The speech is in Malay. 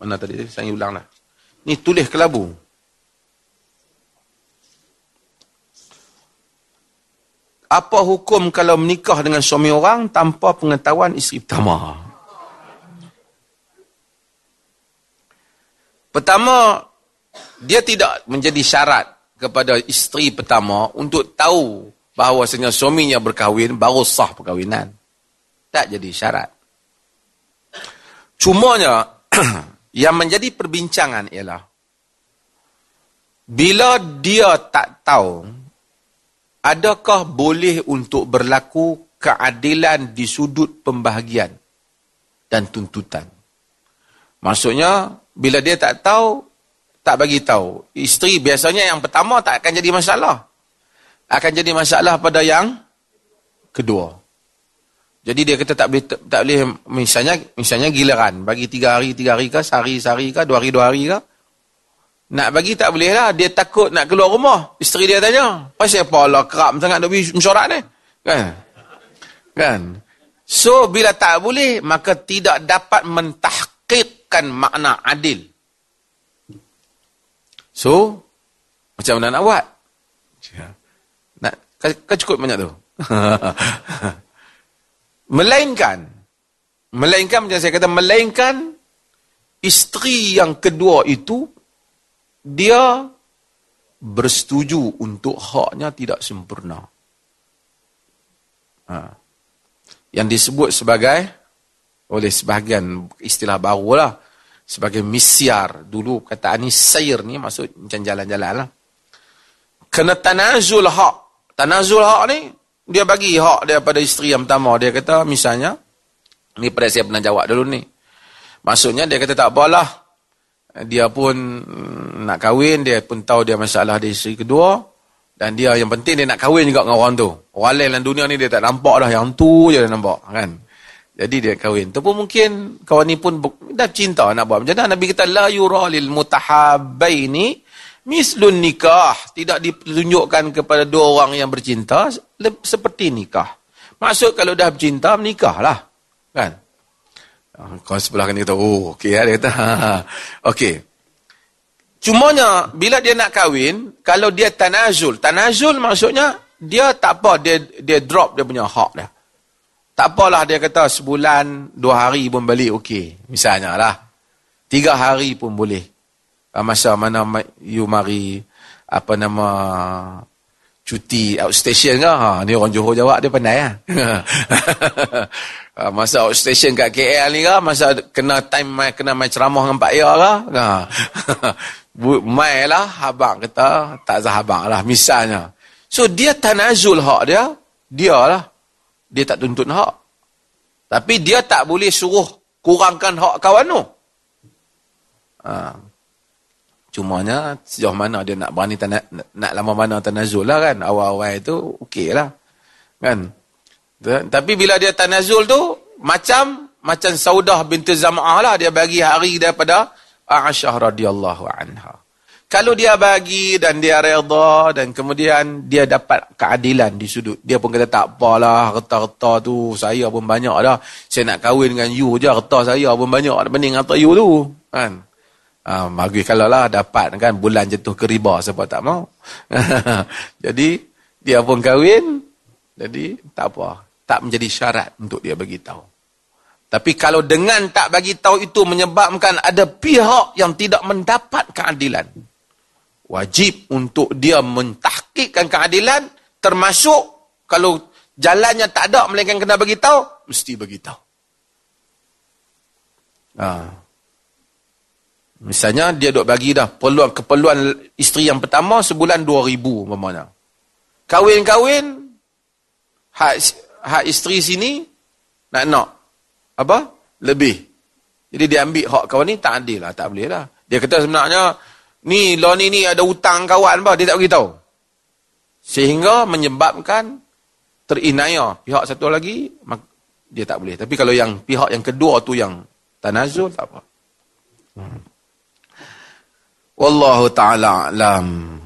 Mana tadi? Saya ulang lah. Ni tulis kelabu. Apa hukum kalau menikah dengan suami orang tanpa pengetahuan isteri pertama? Pertama, dia tidak menjadi syarat kepada isteri pertama untuk tahu bahawasanya suaminya berkahwin baru sah perkahwinan. Tak jadi syarat. Cumanya, yang menjadi perbincangan ialah bila dia tak tahu adakah boleh untuk berlaku keadilan di sudut pembahagian dan tuntutan. Maksudnya, bila dia tak tahu, tak bagi tahu. Isteri biasanya yang pertama tak akan jadi masalah. Akan jadi masalah pada yang kedua. Jadi dia kata tak boleh, tak boleh misalnya misalnya giliran. Bagi tiga hari, tiga hari ke, sehari, sehari ke, dua hari, dua hari ke. Nak bagi tak boleh lah. Dia takut nak keluar rumah. Isteri dia tanya. Pasal apa Allah kerap sangat nak pergi mesyuarat ni? Kan? Kan? So, bila tak boleh, maka tidak dapat mentahkikkan makna adil. So, macam mana nak buat? Nak, kau cukup banyak tu? melainkan, melainkan macam saya kata, melainkan isteri yang kedua itu dia bersetuju untuk haknya tidak sempurna. Ha. Yang disebut sebagai, oleh sebahagian istilah baru lah, sebagai misyar. Dulu kata ni sayir ni, maksud macam jalan-jalan lah. Kena tanazul hak. Tanazul hak ni, dia bagi hak dia pada isteri yang pertama. Dia kata misalnya, ni pada saya pernah jawab dulu ni. Maksudnya dia kata tak apalah, dia pun mm, nak kahwin, dia pun tahu dia masalah di isteri kedua. Dan dia yang penting dia nak kahwin juga dengan orang tu. Orang lain dalam dunia ni dia tak nampak dah. Yang tu je dia nampak. Kan? Jadi dia kahwin. Tu pun mungkin kawan ni pun dah cinta nak buat macam mana. Nabi kata, La yura lil mutahabbaini mislun nikah. Tidak ditunjukkan kepada dua orang yang bercinta seperti nikah. Maksud kalau dah bercinta, menikahlah. Kan? Ah, kau sebelah kan kata, oh, okey lah. Dia kata, okey. Cumanya, bila dia nak kahwin, kalau dia tanazul, tanazul maksudnya, dia tak apa, dia dia drop dia punya hak dia. Tak apalah dia kata sebulan, dua hari pun balik okey. Misalnya lah. Tiga hari pun boleh. Ah, masa mana you mari, apa nama, cuti outstation ke? Ha, ni orang Johor jawab dia pandai lah. Ha, masa outstation kat KL ni ke masa kena time mai kena mai ceramah dengan Pak Ya ke ha. mai lah abang kata tak sah abang lah misalnya so dia tanazul hak dia dia lah dia tak tuntut hak tapi dia tak boleh suruh kurangkan hak kawan tu ha. Cumanya sejauh mana dia nak berani nak, nak lama mana tanazul lah kan awal-awal itu okey lah kan tapi bila dia tanazul tu, macam macam Saudah binti Zam'ah lah, dia bagi hari daripada Aisyah radhiyallahu anha. Kalau dia bagi dan dia reda dan kemudian dia dapat keadilan di sudut. Dia pun kata tak apalah, reta-reta tu saya pun banyak dah. Saya nak kahwin dengan you je, reta saya pun banyak bening atau you tu. Kan? Bagi kalau lah dapat kan bulan jatuh ke riba siapa tak mau. jadi dia pun kahwin, jadi tak apa tak menjadi syarat untuk dia bagi tahu. Tapi kalau dengan tak bagi tahu itu menyebabkan ada pihak yang tidak mendapat keadilan, wajib untuk dia mentahkikkan keadilan termasuk kalau jalannya tak ada melainkan kena bagi tahu, mesti bagi tahu. Ha. Misalnya dia dok bagi dah peluang keperluan isteri yang pertama sebulan 2000 umpamanya. Kawin-kawin hak hak isteri sini nak nak apa? Lebih. Jadi dia ambil hak kawan ni tak adil lah tak boleh lah. Dia kata sebenarnya ni lo ni ni ada hutang kawan apa dia tak beritahu. Sehingga menyebabkan terinaya pihak satu lagi dia tak boleh. Tapi kalau yang pihak yang kedua tu yang tanazul tak apa. Hmm. Wallahu taala alam